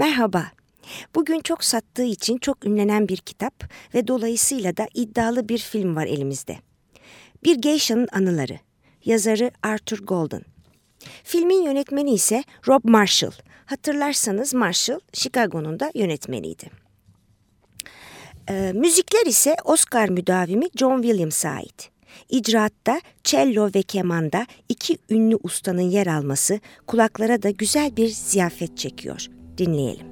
Merhaba. Bugün çok sattığı için çok ünlenen bir kitap ve dolayısıyla da iddialı bir film var elimizde. Bir Geisha'nın Anıları. Yazarı Arthur Golden. Filmin yönetmeni ise Rob Marshall. Hatırlarsanız Marshall Chicago'nun da yönetmeniydi. Ee, müzikler ise Oscar müdavimi John Williams'a ait. İcraatta cello ve kemanda iki ünlü ustanın yer alması kulaklara da güzel bir ziyafet çekiyor. Dinleyelim.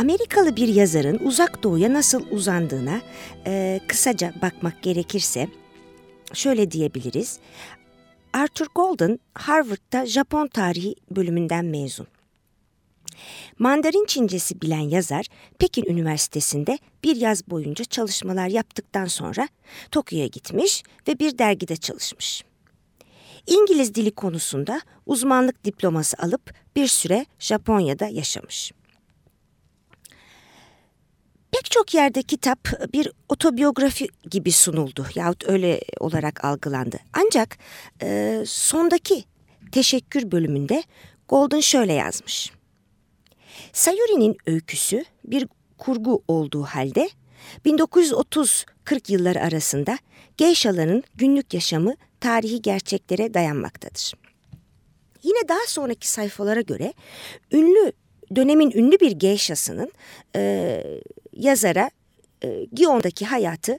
Amerikalı bir yazarın uzak doğuya nasıl uzandığına e, kısaca bakmak gerekirse şöyle diyebiliriz. Arthur Golden Harvard'da Japon tarihi bölümünden mezun. Mandarin Çincesi bilen yazar Pekin Üniversitesi'nde bir yaz boyunca çalışmalar yaptıktan sonra Tokyo'ya gitmiş ve bir dergide çalışmış. İngiliz dili konusunda uzmanlık diploması alıp bir süre Japonya'da yaşamış. Pek çok yerde kitap bir otobiyografi gibi sunuldu yahut öyle olarak algılandı. Ancak e, sondaki teşekkür bölümünde Golden şöyle yazmış. Sayuri'nin öyküsü bir kurgu olduğu halde 1930-40 yılları arasında geyşaların günlük yaşamı tarihi gerçeklere dayanmaktadır. Yine daha sonraki sayfalara göre ünlü dönemin ünlü bir geyşasının e, yazara e, Gion'daki hayatı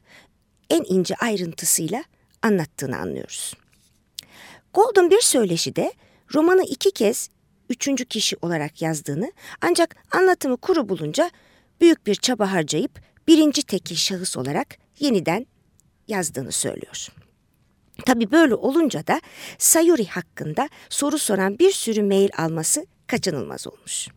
en ince ayrıntısıyla anlattığını anlıyoruz. Golden bir söyleşide romanı iki kez üçüncü kişi olarak yazdığını ancak anlatımı kuru bulunca büyük bir çaba harcayıp birinci tekil şahıs olarak yeniden yazdığını söylüyor. Tabi böyle olunca da Sayuri hakkında soru soran bir sürü mail alması kaçınılmaz olmuş.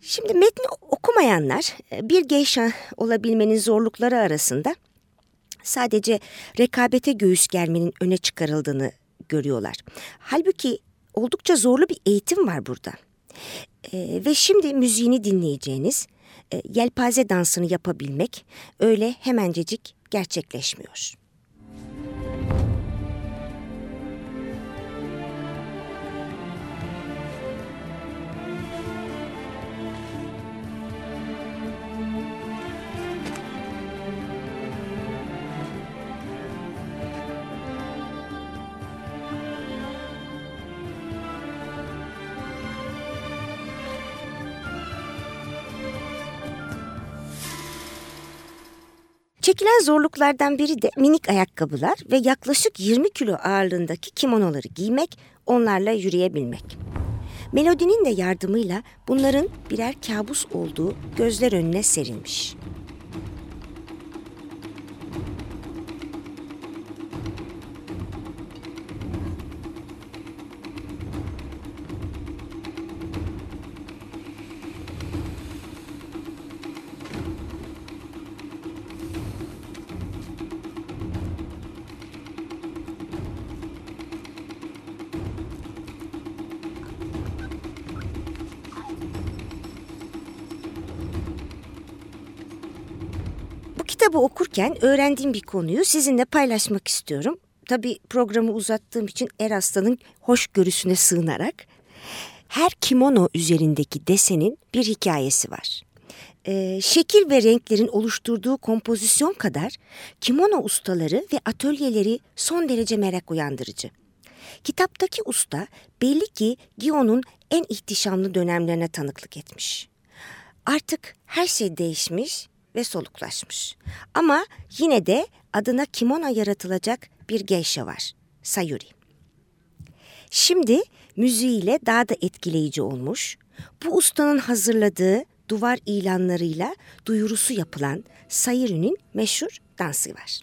Şimdi metni okumayanlar e, bir geyşa olabilmenin zorlukları arasında sadece rekabete göğüs germenin öne çıkarıldığını görüyorlar. Halbuki oldukça zorlu bir eğitim var burada. E, ve şimdi müziğini dinleyeceğiniz e, yelpaze dansını yapabilmek öyle hemencecik gerçekleşmiyor. Çekilen zorluklardan biri de minik ayakkabılar ve yaklaşık 20 kilo ağırlığındaki kimonoları giymek, onlarla yürüyebilmek. Melodinin de yardımıyla bunların birer kabus olduğu gözler önüne serilmiş. Kitabı okurken öğrendiğim bir konuyu sizinle paylaşmak istiyorum. Tabii programı uzattığım için Eraslan'ın hoşgörüsüne sığınarak. Her kimono üzerindeki desenin bir hikayesi var. Ee, şekil ve renklerin oluşturduğu kompozisyon kadar kimono ustaları ve atölyeleri son derece merak uyandırıcı. Kitaptaki usta belli ki Gion'un en ihtişamlı dönemlerine tanıklık etmiş. Artık her şey değişmiş ve soluklaşmış. Ama yine de adına kimono yaratılacak bir geisha var. Sayuri. Şimdi müziğiyle daha da etkileyici olmuş. Bu ustanın hazırladığı duvar ilanlarıyla duyurusu yapılan Sayuri'nin meşhur dansı var.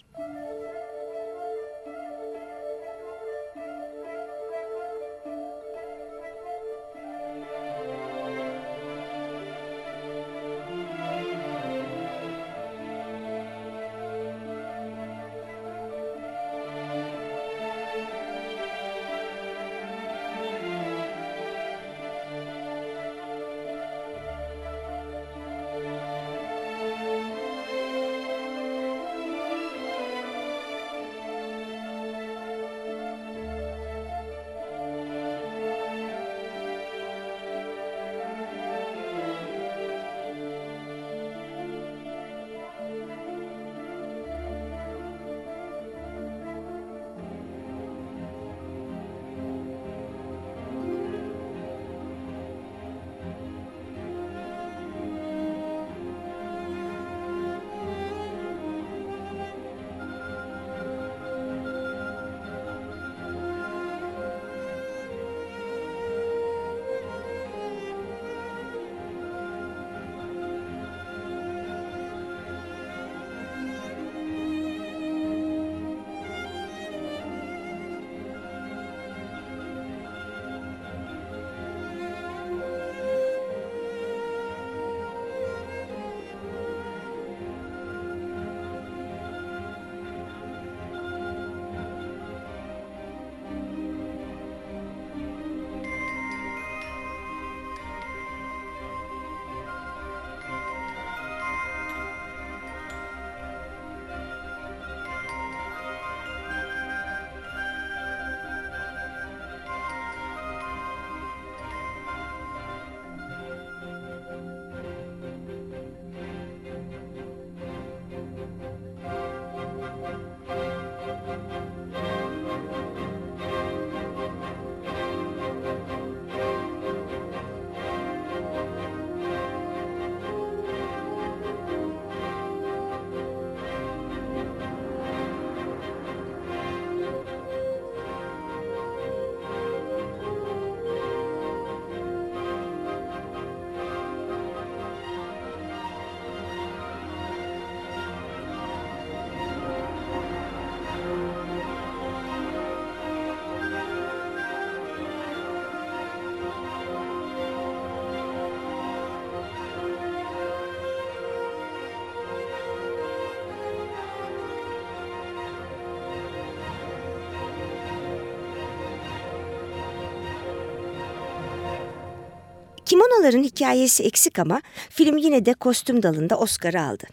Kimonoların hikayesi eksik ama film yine de kostüm dalında Oscar'ı aldı.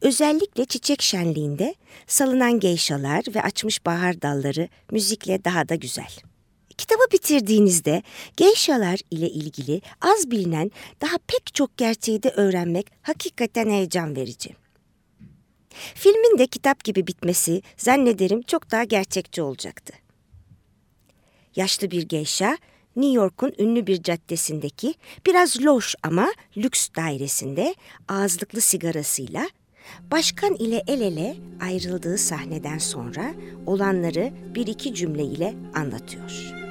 Özellikle çiçek şenliğinde salınan geyşalar ve açmış bahar dalları müzikle daha da güzel. Kitabı bitirdiğinizde geyşalar ile ilgili az bilinen daha pek çok gerçeği de öğrenmek hakikaten heyecan verici. Filmin de kitap gibi bitmesi zannederim çok daha gerçekçi olacaktı. Yaşlı bir geyşa New York'un ünlü bir caddesindeki biraz loş ama lüks dairesinde ağızlıklı sigarasıyla başkan ile el ele ayrıldığı sahneden sonra olanları bir iki cümle ile anlatıyor.